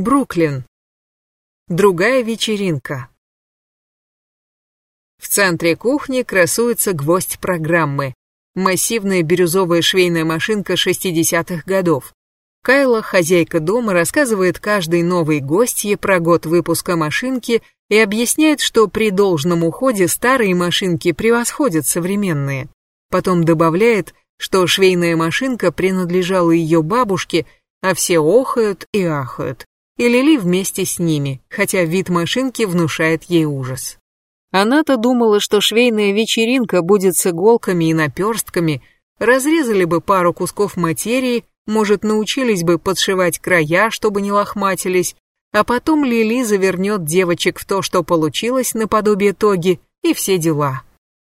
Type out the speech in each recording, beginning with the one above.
Бруклин. Другая вечеринка. В центре кухни красуется гвоздь программы. Массивная бирюзовая швейная машинка 60-х годов. Кайла, хозяйка дома, рассказывает каждой новой гостье про год выпуска машинки и объясняет, что при должном уходе старые машинки превосходят современные. Потом добавляет, что швейная машинка принадлежала ее бабушке, а все охают и ахают. И Лили вместе с ними, хотя вид машинки внушает ей ужас. Она-то думала, что швейная вечеринка будет с иголками и наперстками, разрезали бы пару кусков материи, может, научились бы подшивать края, чтобы не лохматились, а потом Лили завернет девочек в то, что получилось наподобие тоги, и все дела.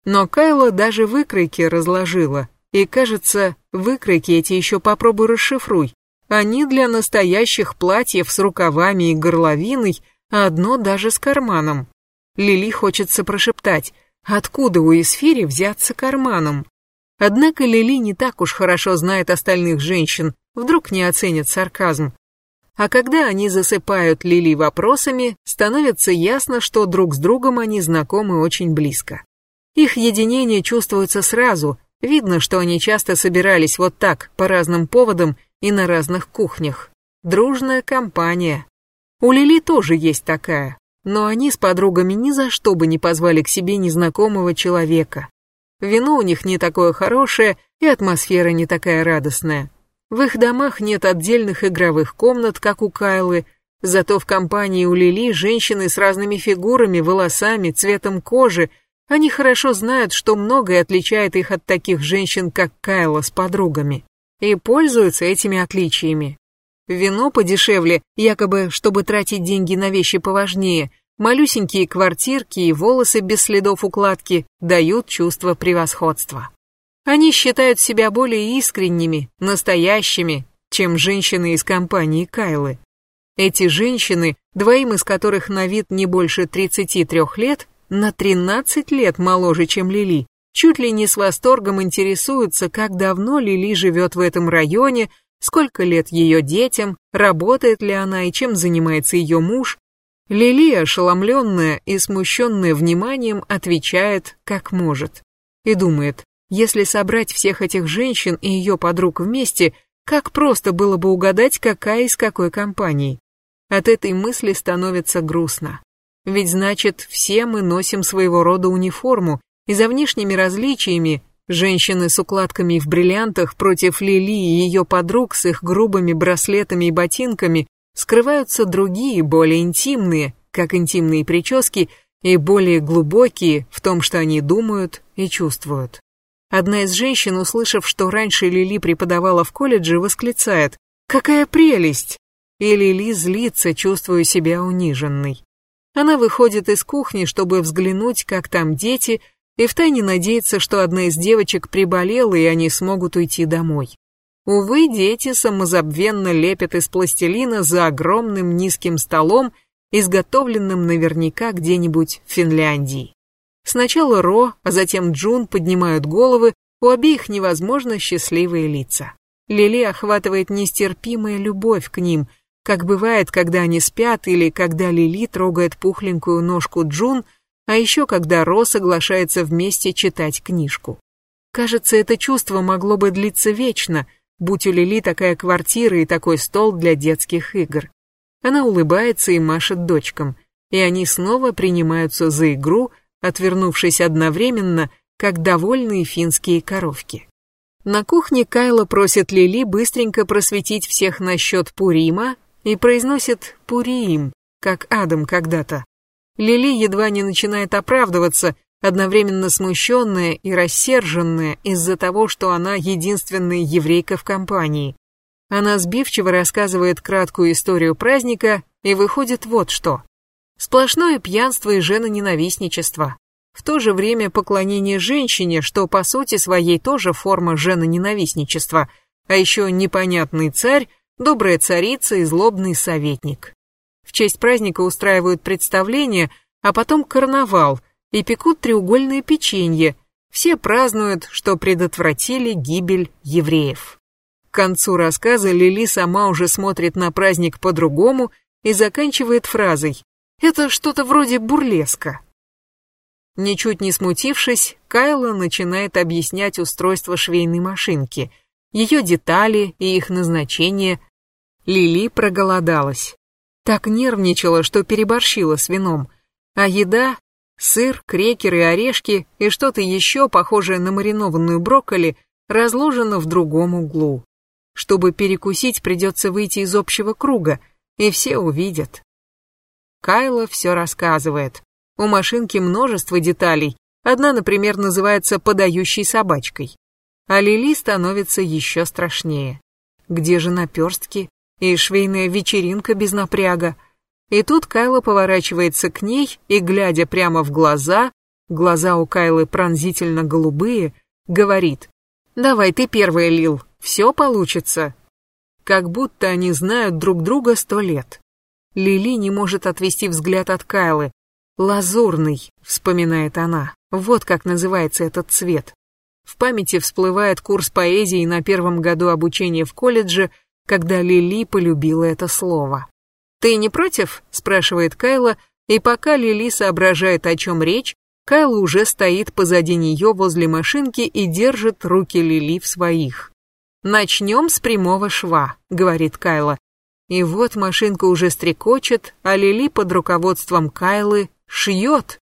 Но Кайла даже выкройки разложила, и, кажется, выкройки эти еще попробуй расшифруй. Они для настоящих платьев с рукавами и горловиной, а одно даже с карманом. Лили хочется прошептать, откуда у Эсфири взяться карманом. Однако Лили не так уж хорошо знает остальных женщин, вдруг не оценит сарказм. А когда они засыпают Лили вопросами, становится ясно, что друг с другом они знакомы очень близко. Их единение чувствуется сразу, видно, что они часто собирались вот так, по разным поводам и на разных кухнях. Дружная компания. У Лили тоже есть такая, но они с подругами ни за что бы не позвали к себе незнакомого человека. Вино у них не такое хорошее, и атмосфера не такая радостная. В их домах нет отдельных игровых комнат, как у Кайлы, зато в компании у Лили женщины с разными фигурами, волосами, цветом кожи. Они хорошо знают, что многое отличает их от таких женщин, как Кайла с подругами, и пользуются этими отличиями. Вино подешевле, якобы, чтобы тратить деньги на вещи поважнее, малюсенькие квартирки и волосы без следов укладки дают чувство превосходства. Они считают себя более искренними, настоящими, чем женщины из компании Кайлы. Эти женщины, двоим из которых на вид не больше 33 лет, на 13 лет моложе, чем Лили, чуть ли не с восторгом интересуются, как давно Лили живет в этом районе, сколько лет ее детям, работает ли она и чем занимается ее муж. Лили, ошеломленная и смущенная вниманием, отвечает, как может. И думает, если собрать всех этих женщин и ее подруг вместе, как просто было бы угадать, какая из какой компании. От этой мысли становится грустно. Ведь значит, все мы носим своего рода униформу, и за внешними различиями женщины с укладками в бриллиантах против Лили и ее подруг с их грубыми браслетами и ботинками скрываются другие, более интимные, как интимные прически, и более глубокие в том, что они думают и чувствуют. Одна из женщин, услышав, что раньше Лили преподавала в колледже, восклицает «Какая прелесть!» И Лили злится, чувствуя себя униженной. Она выходит из кухни, чтобы взглянуть, как там дети, и втайне надеется, что одна из девочек приболела, и они смогут уйти домой. Увы, дети самозабвенно лепят из пластилина за огромным низким столом, изготовленным наверняка где-нибудь в Финляндии. Сначала Ро, а затем Джун поднимают головы, у обеих невозможно счастливые лица. Лили охватывает нестерпимая любовь к ним, как бывает, когда они спят или когда Лили трогает пухленькую ножку Джун, а еще когда Ро соглашается вместе читать книжку. Кажется, это чувство могло бы длиться вечно, будь у Лили такая квартира и такой стол для детских игр. Она улыбается и машет дочкам, и они снова принимаются за игру, отвернувшись одновременно, как довольные финские коровки. На кухне Кайла просит Лили быстренько просветить всех насчет Пурима и произносит «Пурим», как Адам когда-то. Лили едва не начинает оправдываться, одновременно смущенная и рассерженная из-за того, что она единственная еврейка в компании. Она сбивчиво рассказывает краткую историю праздника и выходит вот что. Сплошное пьянство и женоненавистничество. В то же время поклонение женщине, что по сути своей тоже форма женоненавистничества, а еще непонятный царь, добрая царица и злобный советник. В честь праздника устраивают представление, а потом карнавал и пекут треугольное печенье. Все празднуют, что предотвратили гибель евреев. К концу рассказа Лили сама уже смотрит на праздник по-другому и заканчивает фразой «Это что-то вроде бурлеска». Ничуть не смутившись, Кайла начинает объяснять устройство швейной машинки, ее детали и их назначение. Лили проголодалась. Так нервничала, что переборщила с вином. А еда — сыр, крекеры, орешки и что-то еще, похожее на маринованную брокколи, разложено в другом углу. Чтобы перекусить, придется выйти из общего круга, и все увидят. Кайла все рассказывает. У машинки множество деталей. Одна, например, называется «подающей собачкой». А Лили становится еще страшнее. Где же наперстки? И швейная вечеринка без напряга. И тут Кайла поворачивается к ней и, глядя прямо в глаза, глаза у Кайлы пронзительно голубые, говорит «Давай ты первая, Лил, все получится». Как будто они знают друг друга сто лет. Лили не может отвести взгляд от Кайлы, «Лазурный», — вспоминает она. Вот как называется этот цвет. В памяти всплывает курс поэзии на первом году обучения в колледже, когда Лили полюбила это слово. «Ты не против?» — спрашивает Кайла, и пока Лили соображает, о чем речь, Кайла уже стоит позади нее возле машинки и держит руки Лили в своих. «Начнем с прямого шва», — говорит Кайла. И вот машинка уже стрекочет, а Лили под руководством Кайлы шьет.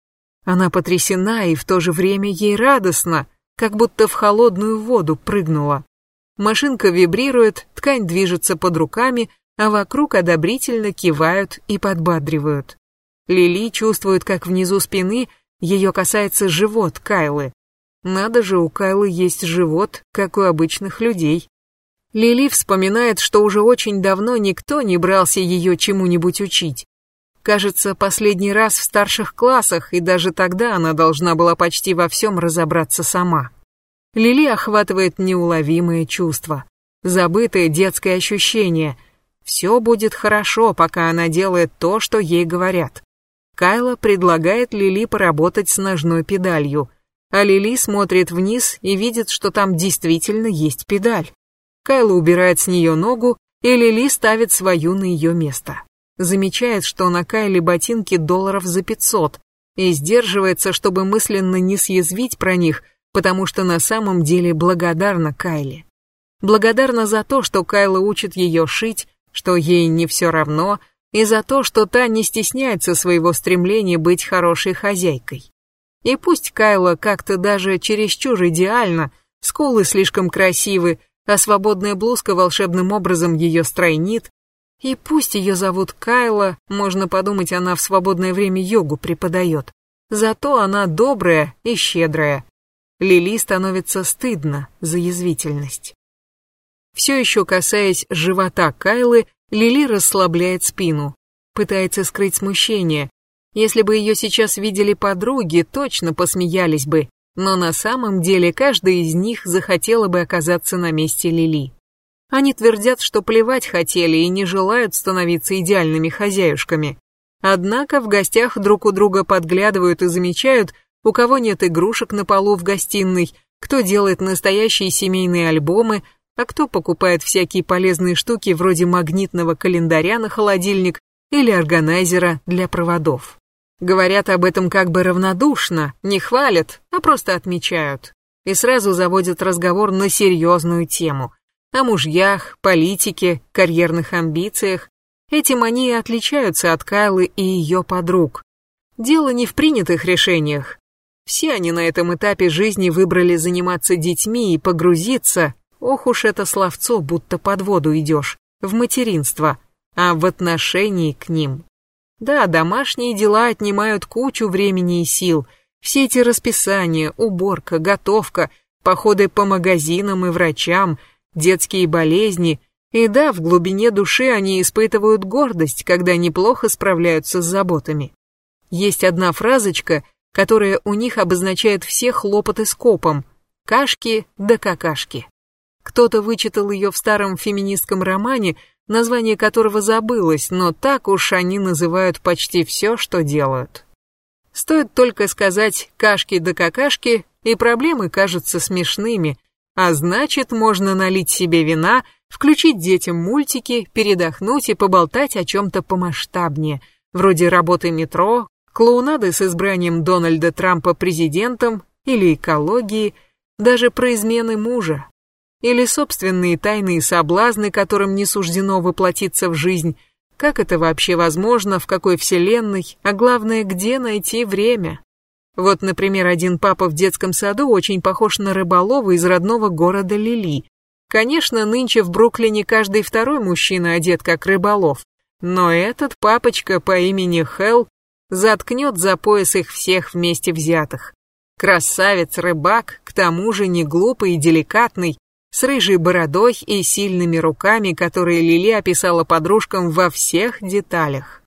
Она потрясена и в то же время ей радостно, как будто в холодную воду прыгнула. Машинка вибрирует, ткань движется под руками, а вокруг одобрительно кивают и подбадривают. Лили чувствует, как внизу спины ее касается живот Кайлы. Надо же, у Кайлы есть живот, как у обычных людей. Лили вспоминает, что уже очень давно никто не брался ее чему-нибудь учить. Кажется, последний раз в старших классах, и даже тогда она должна была почти во всем разобраться сама. Лили охватывает неуловимые чувства, забытое детское ощущение. Все будет хорошо, пока она делает то, что ей говорят. Кайла предлагает Лили поработать с ножной педалью, а Лили смотрит вниз и видит, что там действительно есть педаль. Кайла убирает с нее ногу, и Лили ставит свою на ее место замечает, что на Кайле ботинки долларов за 500 и сдерживается, чтобы мысленно не съязвить про них, потому что на самом деле благодарна Кайле. Благодарна за то, что Кайла учит ее шить, что ей не все равно, и за то, что та не стесняется своего стремления быть хорошей хозяйкой. И пусть Кайла как-то даже чересчур идеально, скулы слишком красивы, а свободная блузка волшебным образом ее стройнит, и пусть ее зовут Кайла, можно подумать, она в свободное время йогу преподает. Зато она добрая и щедрая. Лили становится стыдно за язвительность. Все еще касаясь живота Кайлы, Лили расслабляет спину, пытается скрыть смущение. Если бы ее сейчас видели подруги, точно посмеялись бы, но на самом деле каждая из них захотела бы оказаться на месте Лили. Они твердят, что плевать хотели и не желают становиться идеальными хозяюшками. Однако в гостях друг у друга подглядывают и замечают, у кого нет игрушек на полу в гостиной, кто делает настоящие семейные альбомы, а кто покупает всякие полезные штуки вроде магнитного календаря на холодильник или органайзера для проводов. Говорят об этом как бы равнодушно, не хвалят, а просто отмечают. И сразу заводят разговор на серьезную тему о мужьях, политике, карьерных амбициях. Этим они и отличаются от Кайлы и ее подруг. Дело не в принятых решениях. Все они на этом этапе жизни выбрали заниматься детьми и погрузиться, ох уж это словцо, будто под воду идешь, в материнство, а в отношении к ним. Да, домашние дела отнимают кучу времени и сил. Все эти расписания, уборка, готовка, походы по магазинам и врачам – детские болезни, и да, в глубине души они испытывают гордость, когда неплохо справляются с заботами. Есть одна фразочка, которая у них обозначает все хлопоты с копом «кашки да какашки». Кто-то вычитал ее в старом феминистском романе, название которого забылось, но так уж они называют почти все, что делают. Стоит только сказать «кашки да какашки», и проблемы кажутся смешными, а значит, можно налить себе вина включить детям мультики, передохнуть и поболтать о чем-то помасштабнее, вроде работы метро, клоунады с избранием Дональда Трампа президентом или экологии, даже про измены мужа, или собственные тайные соблазны, которым не суждено воплотиться в жизнь, как это вообще возможно, в какой вселенной, а главное, где найти время. Вот, например, один папа в детском саду очень похож на рыболова из родного города Лили. Конечно, нынче в Бруклине каждый второй мужчина одет как рыболов, но этот папочка по имени Хелл заткнет за пояс их всех вместе взятых. Красавец-рыбак, к тому же не глупый и деликатный, с рыжей бородой и сильными руками, которые Лили описала подружкам во всех деталях.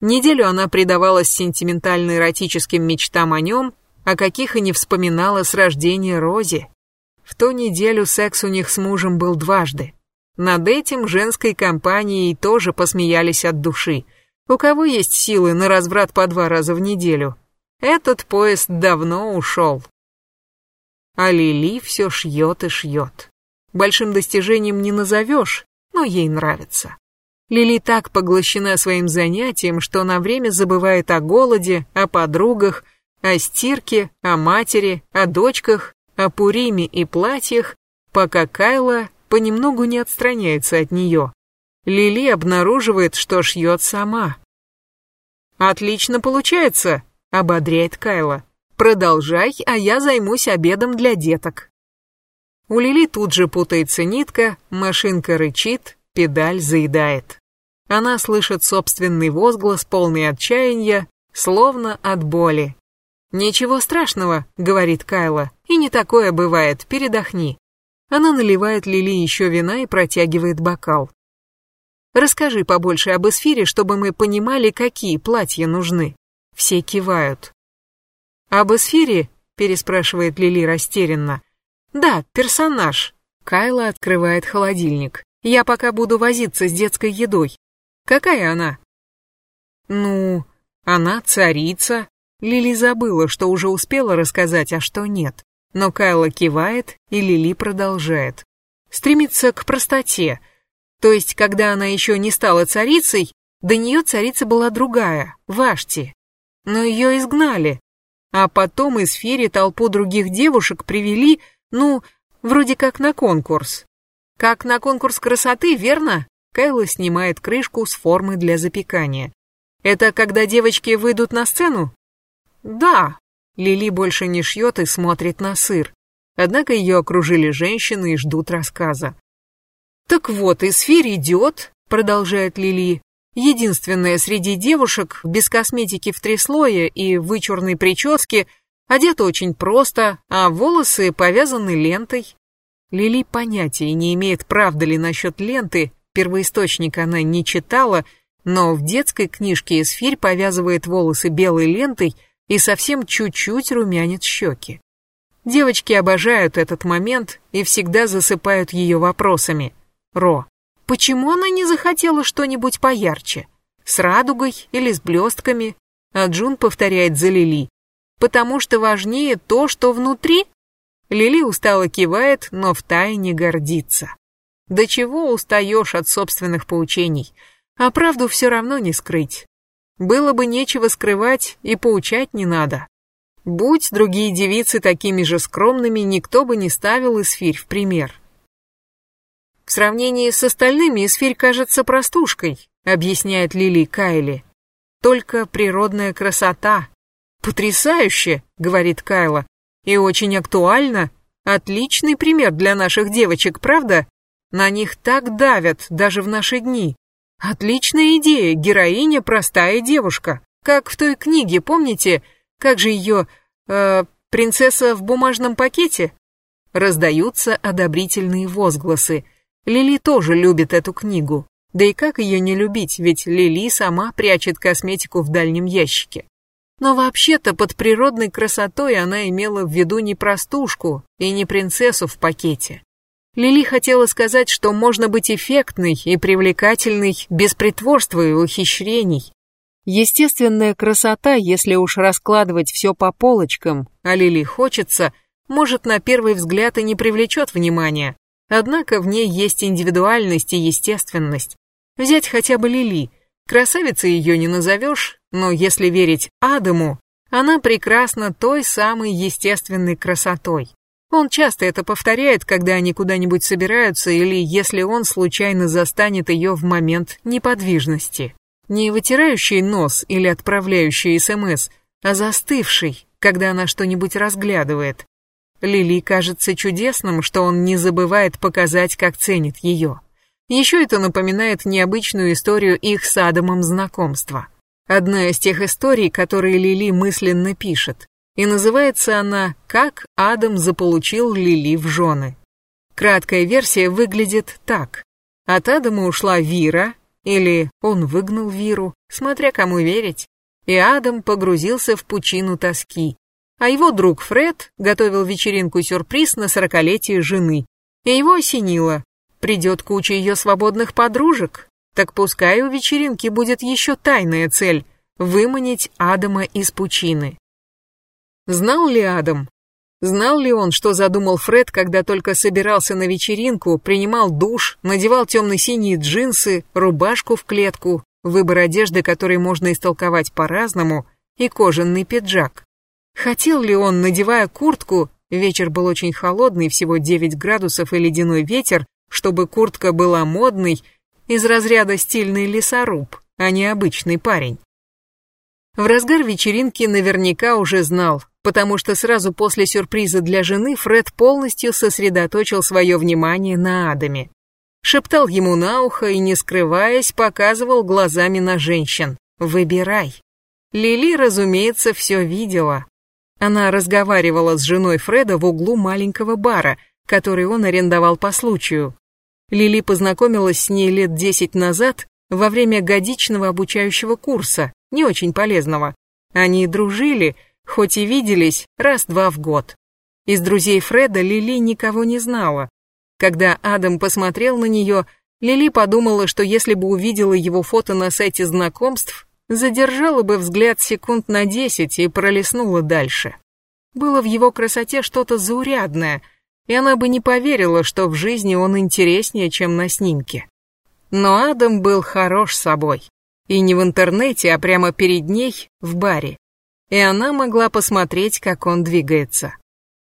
Неделю она предавалась сентиментально-эротическим мечтам о нем, о каких и не вспоминала с рождения Рози. В ту неделю секс у них с мужем был дважды. Над этим женской компанией тоже посмеялись от души. У кого есть силы на разврат по два раза в неделю? Этот поезд давно ушел. А Лили все шьет и шьет. Большим достижением не назовешь, но ей нравится. Лили так поглощена своим занятием, что на время забывает о голоде, о подругах, о стирке, о матери, о дочках, о Пуриме и платьях, пока Кайла понемногу не отстраняется от нее. Лили обнаруживает, что шьет сама. «Отлично получается», — ободряет Кайла. «Продолжай, а я займусь обедом для деток». У Лили тут же путается нитка, машинка рычит, педаль заедает. Она слышит собственный возглас, полный отчаяния, словно от боли. «Ничего страшного», — говорит Кайла, — «и не такое бывает, передохни». Она наливает Лили еще вина и протягивает бокал. «Расскажи побольше об эсфире, чтобы мы понимали, какие платья нужны». Все кивают. «Об эсфире?» — переспрашивает Лили растерянно. «Да, персонаж». Кайла открывает холодильник. «Я пока буду возиться с детской едой. Какая она?» «Ну, она царица». Лили забыла, что уже успела рассказать, а что нет. Но Кайла кивает, и Лили продолжает. Стремится к простоте. То есть, когда она еще не стала царицей, до нее царица была другая, Вашти. Но ее изгнали. А потом из Фери толпу других девушек привели ну, вроде как на конкурс. Как на конкурс красоты, верно? Кайла снимает крышку с формы для запекания. Это когда девочки выйдут на сцену? Да. Лили больше не шьет и смотрит на сыр. Однако ее окружили женщины и ждут рассказа. Так вот, Исфирь идет, продолжает Лили, единственная среди девушек без косметики в три слоя и вычурной прически – Одета очень просто, а волосы повязаны лентой. Лили понятия не имеет, правда ли насчет ленты, первоисточник она не читала, но в детской книжке Эсфирь повязывает волосы белой лентой и совсем чуть-чуть румянит щеки. Девочки обожают этот момент и всегда засыпают ее вопросами. Ро, почему она не захотела что-нибудь поярче? С радугой или с блестками? А Джун повторяет за Лили потому что важнее то, что внутри? Лили устало кивает, но втайне гордится. До чего устаешь от собственных поучений, а правду все равно не скрыть. Было бы нечего скрывать и поучать не надо. Будь другие девицы такими же скромными, никто бы не ставил Исфирь в пример. В сравнении с остальными Исфирь кажется простушкой, объясняет Лили Кайли. Только природная красота, «Потрясающе!» — говорит Кайла. «И очень актуально. Отличный пример для наших девочек, правда? На них так давят, даже в наши дни. Отличная идея, героиня простая девушка. Как в той книге, помните? Как же ее... Э, принцесса в бумажном пакете?» Раздаются одобрительные возгласы. Лили тоже любит эту книгу. Да и как ее не любить, ведь Лили сама прячет косметику в дальнем ящике. Но вообще-то под природной красотой она имела в виду не простушку и не принцессу в пакете. Лили хотела сказать, что можно быть эффектной и привлекательной без притворства и ухищрений. Естественная красота, если уж раскладывать все по полочкам, а Лили хочется, может на первый взгляд и не привлечет внимания. Однако в ней есть индивидуальность и естественность. Взять хотя бы Лили. Красавицей ее не назовешь, но если верить Адаму, она прекрасна той самой естественной красотой. Он часто это повторяет, когда они куда-нибудь собираются или если он случайно застанет ее в момент неподвижности. Не вытирающий нос или отправляющий СМС, а застывший, когда она что-нибудь разглядывает. Лили кажется чудесным, что он не забывает показать, как ценит ее. Еще это напоминает необычную историю их с Адамом знакомства. Одна из тех историй, которые Лили мысленно пишет. И называется она «Как Адам заполучил Лили в жены». Краткая версия выглядит так. От Адама ушла Вира, или он выгнал Виру, смотря кому верить, и Адам погрузился в пучину тоски. А его друг Фред готовил вечеринку-сюрприз на сорокалетие жены. И его осенило. Придет куча ее свободных подружек. Так пускай у вечеринки будет еще тайная цель – выманить Адама из пучины. Знал ли Адам? Знал ли он, что задумал Фред, когда только собирался на вечеринку, принимал душ, надевал темно-синие джинсы, рубашку в клетку, выбор одежды, который можно истолковать по-разному, и кожаный пиджак? Хотел ли он, надевая куртку, вечер был очень холодный, всего 9 градусов и ледяной ветер, чтобы куртка была модной, из разряда стильный лесоруб, а не обычный парень? В разгар вечеринки наверняка уже знал, потому что сразу после сюрприза для жены Фред полностью сосредоточил свое внимание на Адаме. Шептал ему на ухо и, не скрываясь, показывал глазами на женщин. «Выбирай». Лили, разумеется, все видела. Она разговаривала с женой Фреда в углу маленького бара, который он арендовал по случаю. Лили познакомилась с ней лет десять назад во время годичного обучающего курса, не очень полезного. Они дружили, хоть и виделись раз-два в год. Из друзей Фреда Лили никого не знала. Когда Адам посмотрел на нее, Лили подумала, что если бы увидела его фото на сайте знакомств, задержала бы взгляд секунд на десять и пролистнула дальше. Было в его красоте что-то заурядное, и она бы не поверила, что в жизни он интереснее, чем на снимке. Но Адам был хорош собой. И не в интернете, а прямо перед ней, в баре. И она могла посмотреть, как он двигается.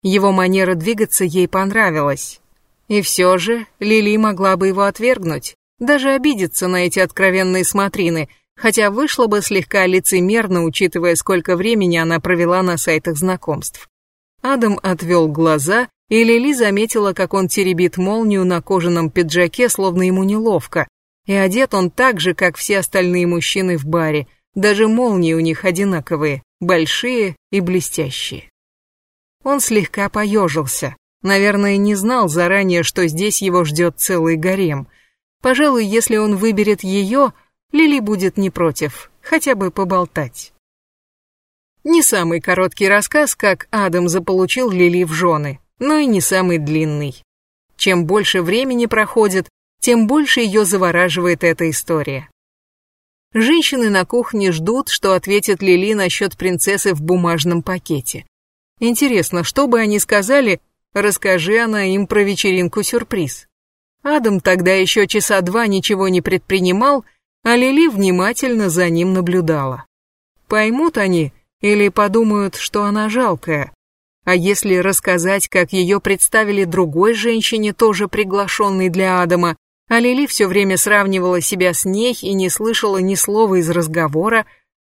Его манера двигаться ей понравилась. И все же Лили могла бы его отвергнуть, даже обидеться на эти откровенные смотрины – хотя вышло бы слегка лицемерно, учитывая, сколько времени она провела на сайтах знакомств. Адам отвел глаза, и Лили заметила, как он теребит молнию на кожаном пиджаке, словно ему неловко. И одет он так же, как все остальные мужчины в баре, даже молнии у них одинаковые, большие и блестящие. Он слегка поежился, наверное, не знал заранее, что здесь его ждет целый гарем. Пожалуй, если он выберет ее, Лили будет не против, хотя бы поболтать. Не самый короткий рассказ, как Адам заполучил Лили в жены, но и не самый длинный. Чем больше времени проходит, тем больше ее завораживает эта история. Женщины на кухне ждут, что ответит Лили насчет принцессы в бумажном пакете. Интересно, что бы они сказали, расскажи она им про вечеринку-сюрприз. Адам тогда еще часа два ничего не предпринимал, а Лили внимательно за ним наблюдала. Поймут они или подумают, что она жалкая. А если рассказать, как ее представили другой женщине, тоже приглашенной для Адама, а Лили все время сравнивала себя с ней и не слышала ни слова из разговора,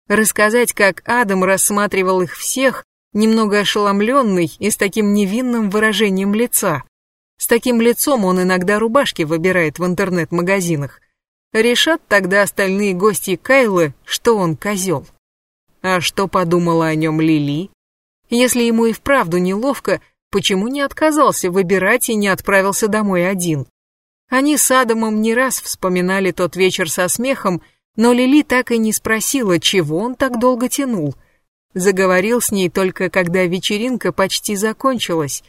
рассказать, как Адам рассматривал их всех, немного ошеломленный и с таким невинным выражением лица. С таким лицом он иногда рубашки выбирает в интернет-магазинах. Решат тогда остальные гости Кайлы, что он козел. А что подумала о нем Лили? Если ему и вправду неловко, почему не отказался выбирать и не отправился домой один? Они с Адамом не раз вспоминали тот вечер со смехом, но Лили так и не спросила, чего он так долго тянул. Заговорил с ней только когда вечеринка почти закончилась.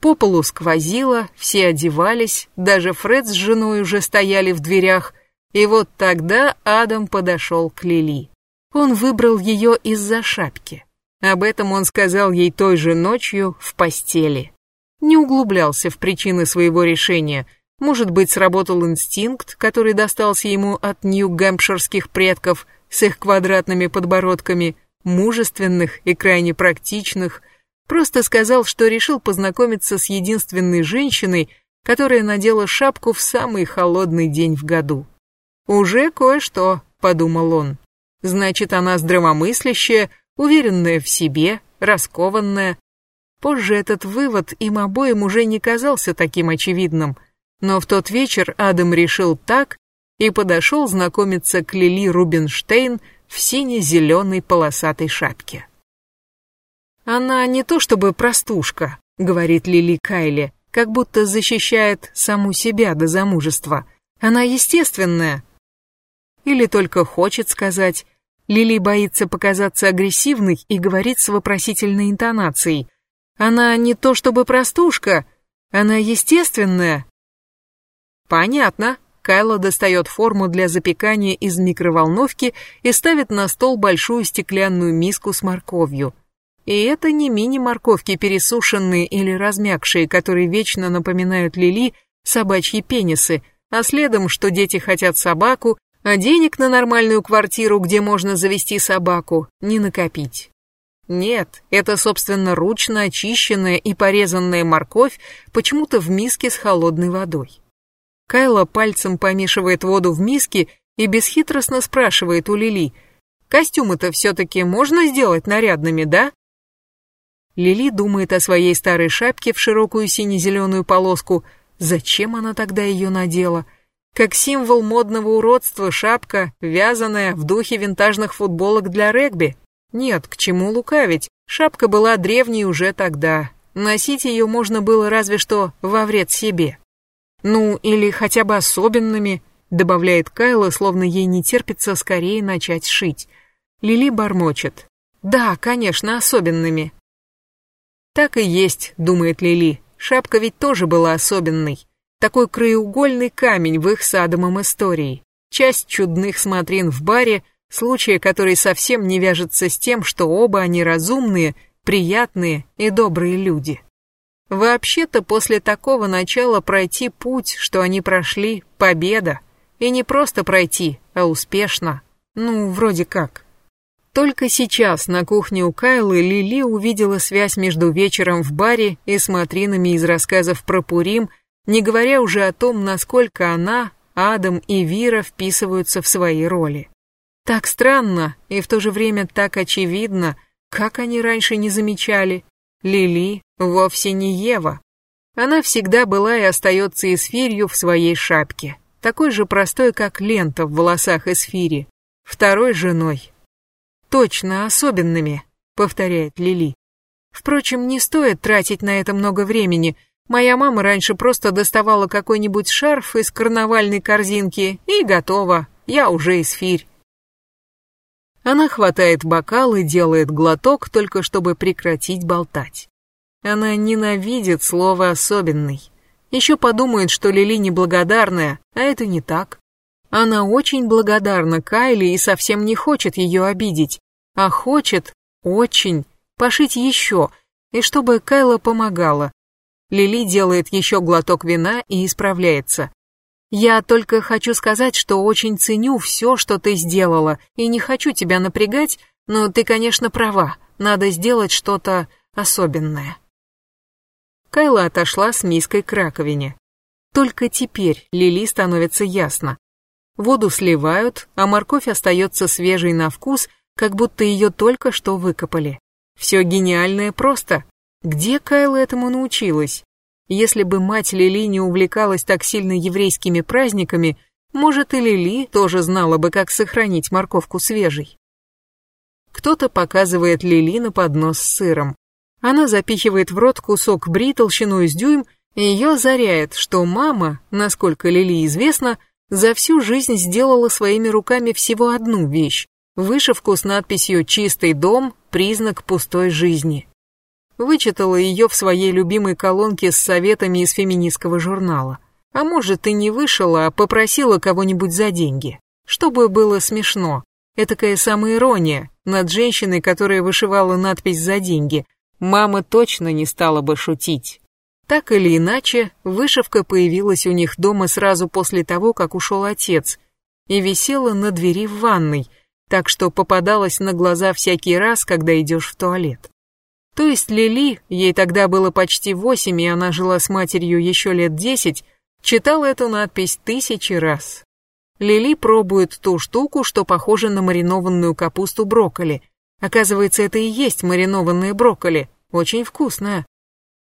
По полу сквозило, все одевались, даже Фред с женой уже стояли в дверях, и вот тогда Адам подошел к Лили. Он выбрал ее из-за шапки. Об этом он сказал ей той же ночью в постели. Не углублялся в причины своего решения. Может быть, сработал инстинкт, который достался ему от нью-гэмпширских предков с их квадратными подбородками, мужественных и крайне практичных. Просто сказал, что решил познакомиться с единственной женщиной, которая надела шапку в самый холодный день в году. «Уже кое-что», — подумал он. «Значит, она здравомыслящая, уверенная в себе, раскованная, Позже этот вывод им обоим уже не казался таким очевидным, но в тот вечер Адам решил так и подошел знакомиться к Лили Рубинштейн в сине-зеленой полосатой шапке. «Она не то чтобы простушка», — говорит Лили Кайли, как будто защищает саму себя до замужества. Она естественная. Или только хочет сказать. Лили боится показаться агрессивной и говорит с вопросительной интонацией — она не то чтобы простушка, она естественная. Понятно. Кайла достает форму для запекания из микроволновки и ставит на стол большую стеклянную миску с морковью. И это не мини-морковки, пересушенные или размягшие, которые вечно напоминают Лили собачьи пенисы, а следом, что дети хотят собаку, а денег на нормальную квартиру, где можно завести собаку, не накопить. Нет, это, собственно, ручно очищенная и порезанная морковь почему-то в миске с холодной водой. Кайла пальцем помешивает воду в миске и бесхитростно спрашивает у Лили, «Костюмы-то все-таки можно сделать нарядными, да?» Лили думает о своей старой шапке в широкую сине-зеленую полоску. Зачем она тогда ее надела? Как символ модного уродства шапка, вязаная в духе винтажных футболок для регби. Нет, к чему лукавить, шапка была древней уже тогда. Носить ее можно было разве что во вред себе. Ну, или хотя бы особенными, добавляет Кайла, словно ей не терпится скорее начать шить. Лили бормочет. Да, конечно, особенными. Так и есть, думает Лили. Шапка ведь тоже была особенной. Такой краеугольный камень в их с Адамом истории. Часть чудных смотрин в баре — случая, который совсем не вяжется с тем, что оба они разумные, приятные и добрые люди. Вообще-то после такого начала пройти путь, что они прошли, победа. И не просто пройти, а успешно. Ну, вроде как. Только сейчас на кухне у Кайлы Лили увидела связь между вечером в баре и смотринами из рассказов про Пурим, не говоря уже о том, насколько она, Адам и Вира вписываются в свои роли. Так странно и в то же время так очевидно, как они раньше не замечали. Лили вовсе не Ева. Она всегда была и остается эсфирью в своей шапке, такой же простой, как лента в волосах эсфири, второй женой. Точно, особенными, повторяет Лили. Впрочем, не стоит тратить на это много времени. Моя мама раньше просто доставала какой-нибудь шарф из карнавальной корзинки и готово, я уже эсфирь. Она хватает бокал и делает глоток, только чтобы прекратить болтать. Она ненавидит слово «особенный». Еще подумает, что Лили неблагодарная, а это не так. Она очень благодарна Кайли и совсем не хочет ее обидеть, а хочет, очень, пошить еще, и чтобы Кайла помогала. Лили делает еще глоток вина и исправляется. Я только хочу сказать, что очень ценю все, что ты сделала, и не хочу тебя напрягать, но ты, конечно, права, надо сделать что-то особенное. Кайла отошла с миской к раковине. Только теперь Лили становится ясно. Воду сливают, а морковь остается свежей на вкус, как будто ее только что выкопали. Все гениальное просто. Где Кайла этому научилась? Если бы мать Лили не увлекалась так сильно еврейскими праздниками, может и Лили тоже знала бы, как сохранить морковку свежей. Кто-то показывает Лили на поднос с сыром. Она запихивает в рот кусок бри толщиной с дюйм, и ее заряет, что мама, насколько Лили известно, за всю жизнь сделала своими руками всего одну вещь – вышивку с надписью «Чистый дом – признак пустой жизни» вычитала ее в своей любимой колонке с советами из феминистского журнала. А может и не вышила, а попросила кого-нибудь за деньги. Чтобы было смешно. Этакая самоирония над женщиной, которая вышивала надпись за деньги. Мама точно не стала бы шутить. Так или иначе, вышивка появилась у них дома сразу после того, как ушел отец, и висела на двери в ванной, так что попадалась на глаза всякий раз, когда идешь в туалет. То есть Лили, ей тогда было почти восемь, и она жила с матерью еще лет десять, читала эту надпись тысячи раз. Лили пробует ту штуку, что похоже на маринованную капусту брокколи. Оказывается, это и есть маринованные брокколи, очень вкусная.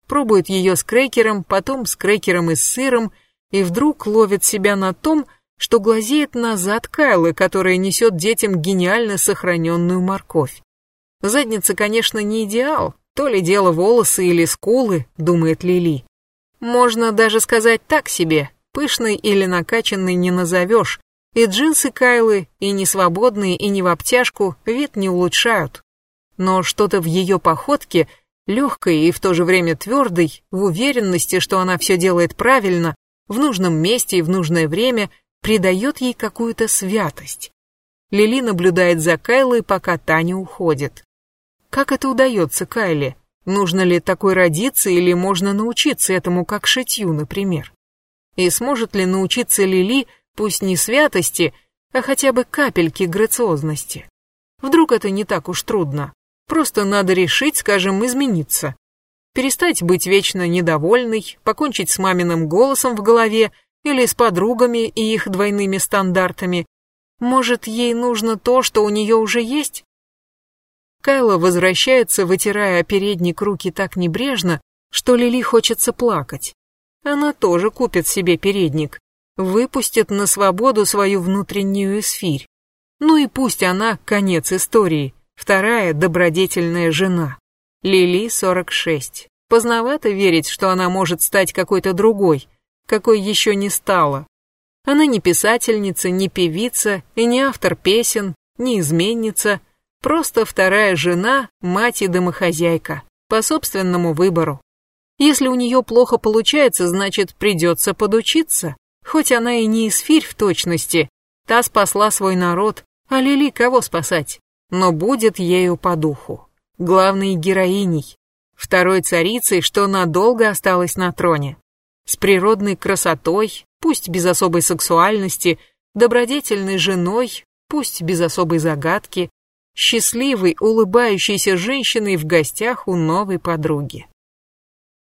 Пробует ее с крекером, потом с крекером и с сыром, и вдруг ловит себя на том, что глазеет назад Кайлы, которая несет детям гениально сохраненную морковь. Задница, конечно, не идеал, то ли дело волосы или скулы, думает Лили. Можно даже сказать так себе, пышной или накачанной не назовешь, и джинсы Кайлы, и не свободные, и не в обтяжку, вид не улучшают. Но что-то в ее походке, легкой и в то же время твердой, в уверенности, что она все делает правильно, в нужном месте и в нужное время, придает ей какую-то святость. Лили наблюдает за Кайлой, пока Таня уходит. Как это удается Кайле? Нужно ли такой родиться или можно научиться этому, как шитью, например? И сможет ли научиться Лили, пусть не святости, а хотя бы капельки грациозности? Вдруг это не так уж трудно? Просто надо решить, скажем, измениться. Перестать быть вечно недовольной, покончить с маминым голосом в голове или с подругами и их двойными стандартами. Может, ей нужно то, что у нее уже есть? Кайла возвращается, вытирая передник руки так небрежно, что Лили хочется плакать. Она тоже купит себе передник, выпустит на свободу свою внутреннюю эсфирь. Ну и пусть она конец истории, вторая добродетельная жена. Лили 46. Поздновато верить, что она может стать какой-то другой, какой еще не стала. Она не писательница, не певица и не автор песен, не изменница, Просто вторая жена, мать и домохозяйка, по собственному выбору. Если у нее плохо получается, значит придется подучиться. Хоть она и не эсфирь в точности, та спасла свой народ, а Лили кого спасать? Но будет ею по духу. Главной героиней, второй царицей, что надолго осталась на троне. С природной красотой, пусть без особой сексуальности, добродетельной женой, пусть без особой загадки, счастливой, улыбающейся женщиной в гостях у новой подруги.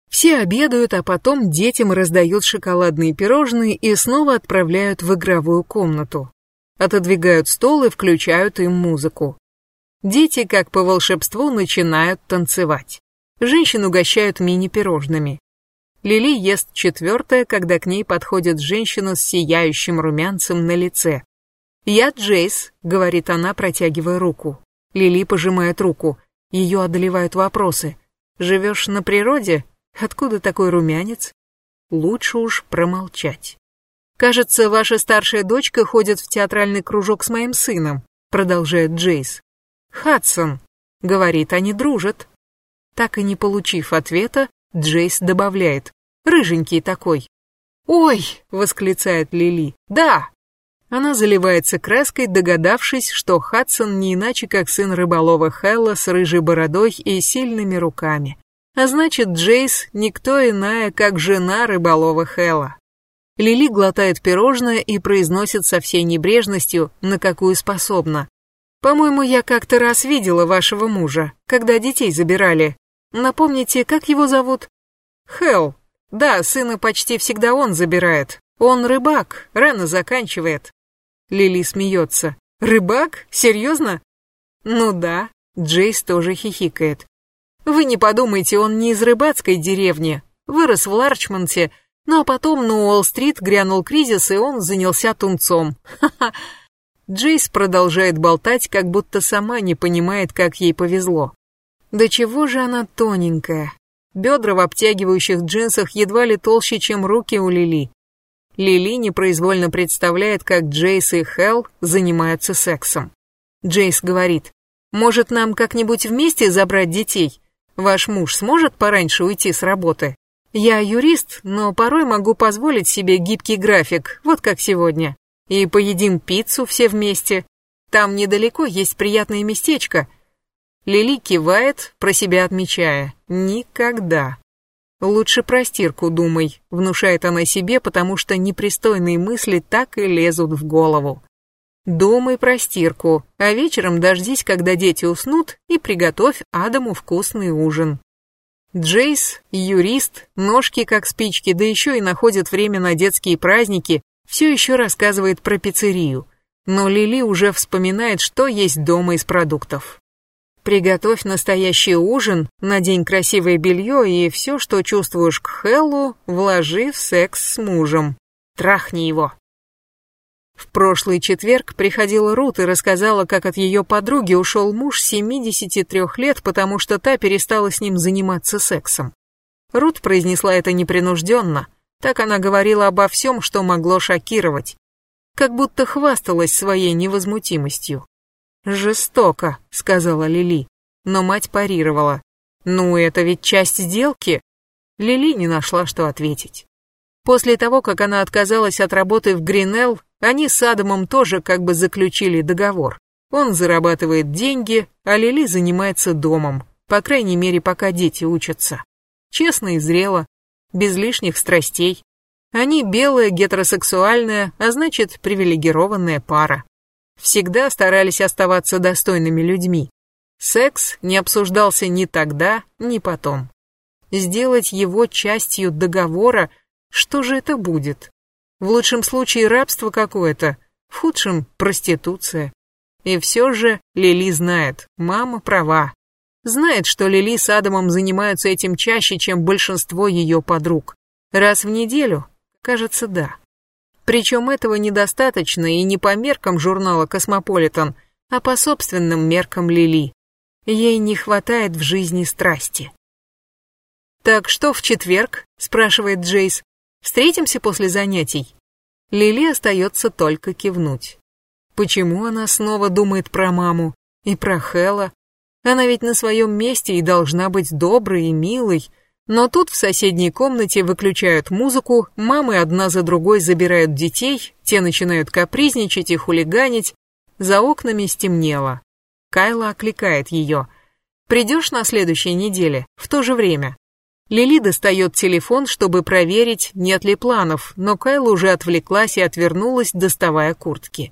Все обедают, а потом детям раздают шоколадные пирожные и снова отправляют в игровую комнату. Отодвигают стол и включают им музыку. Дети, как по волшебству, начинают танцевать. Женщин угощают мини-пирожными. Лили ест четвертое, когда к ней подходит женщина с сияющим румянцем на лице. «Я Джейс», — говорит она, протягивая руку. Лили пожимает руку. Ее одолевают вопросы. «Живешь на природе? Откуда такой румянец?» Лучше уж промолчать. «Кажется, ваша старшая дочка ходит в театральный кружок с моим сыном», — продолжает Джейс. «Хадсон», — говорит, они дружат. Так и не получив ответа, Джейс добавляет. «Рыженький такой». «Ой!» — восклицает Лили. «Да, она заливается краской, догадавшись, что Хадсон не иначе, как сын рыболова Хэлла с рыжей бородой и сильными руками. А значит, Джейс никто иная, как жена рыболова Хэлла. Лили глотает пирожное и произносит со всей небрежностью, на какую способна. «По-моему, я как-то раз видела вашего мужа, когда детей забирали. Напомните, как его зовут?» «Хелл. Да, сына почти всегда он забирает. Он рыбак, рано заканчивает. Лили смеется. «Рыбак? Серьезно?» «Ну да», Джейс тоже хихикает. «Вы не подумайте, он не из рыбацкой деревни. Вырос в Ларчмонте, ну а потом на Уолл-стрит грянул кризис, и он занялся тунцом. Ха-ха». Джейс продолжает болтать, как будто сама не понимает, как ей повезло. Да чего же она тоненькая. Бедра в обтягивающих джинсах едва ли толще, чем руки у Лили. Лили непроизвольно представляет, как Джейс и Хелл занимаются сексом. Джейс говорит, «Может, нам как-нибудь вместе забрать детей? Ваш муж сможет пораньше уйти с работы? Я юрист, но порой могу позволить себе гибкий график, вот как сегодня. И поедим пиццу все вместе. Там недалеко есть приятное местечко». Лили кивает, про себя отмечая, «Никогда». Лучше про стирку думай, внушает она себе, потому что непристойные мысли так и лезут в голову. Думай про стирку, а вечером дождись, когда дети уснут, и приготовь Адаму вкусный ужин. Джейс, юрист, ножки как спички, да еще и находит время на детские праздники, все еще рассказывает про пиццерию. Но Лили уже вспоминает, что есть дома из продуктов. Приготовь настоящий ужин, надень красивое белье и все, что чувствуешь к Хеллу, вложи в секс с мужем. Трахни его. В прошлый четверг приходила Рут и рассказала, как от ее подруги ушел муж 73 лет, потому что та перестала с ним заниматься сексом. Рут произнесла это непринужденно, так она говорила обо всем, что могло шокировать, как будто хвасталась своей невозмутимостью. «Жестоко», — сказала Лили, но мать парировала. «Ну, это ведь часть сделки». Лили не нашла, что ответить. После того, как она отказалась от работы в Гринелл, они с Адамом тоже как бы заключили договор. Он зарабатывает деньги, а Лили занимается домом, по крайней мере, пока дети учатся. Честно и зрело, без лишних страстей. Они белая, гетеросексуальная, а значит, привилегированная пара. Всегда старались оставаться достойными людьми. Секс не обсуждался ни тогда, ни потом. Сделать его частью договора – что же это будет? В лучшем случае рабство какое-то, в худшем проституция. И все же Лили знает, мама права. Знает, что Лили с Адамом занимаются этим чаще, чем большинство ее подруг. Раз в неделю? Кажется, да. Причем этого недостаточно и не по меркам журнала «Космополитен», а по собственным меркам Лили. Ей не хватает в жизни страсти. «Так что в четверг?» – спрашивает Джейс. Встретимся после занятий?» Лили остается только кивнуть. Почему она снова думает про маму и про Хэлла? Она ведь на своем месте и должна быть доброй и милой. Но тут в соседней комнате выключают музыку, мамы одна за другой забирают детей, те начинают капризничать и хулиганить. За окнами стемнело. Кайла окликает ее. «Придешь на следующей неделе, в то же время?» Лили достает телефон, чтобы проверить, нет ли планов, но Кайла уже отвлеклась и отвернулась, доставая куртки.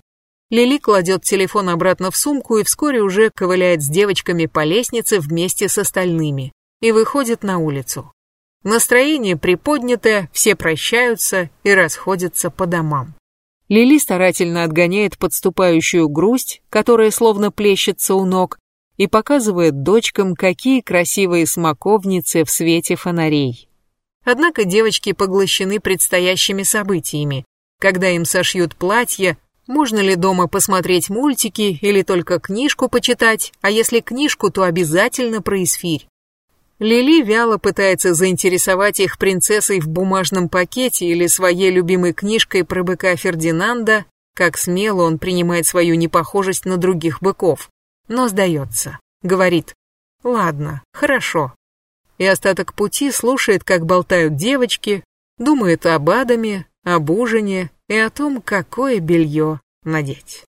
Лили кладет телефон обратно в сумку и вскоре уже ковыляет с девочками по лестнице вместе с остальными и выходит на улицу. Настроение приподнятое, все прощаются и расходятся по домам. Лили старательно отгоняет подступающую грусть, которая словно плещется у ног, и показывает дочкам, какие красивые смоковницы в свете фонарей. Однако девочки поглощены предстоящими событиями. Когда им сошьют платье, можно ли дома посмотреть мультики или только книжку почитать, а если книжку, то обязательно про эсфирь. Лили вяло пытается заинтересовать их принцессой в бумажном пакете или своей любимой книжкой про быка Фердинанда, как смело он принимает свою непохожесть на других быков но сдается. Говорит, ладно, хорошо. И остаток пути слушает, как болтают девочки, думает об Адаме, об ужине и о том, какое белье надеть.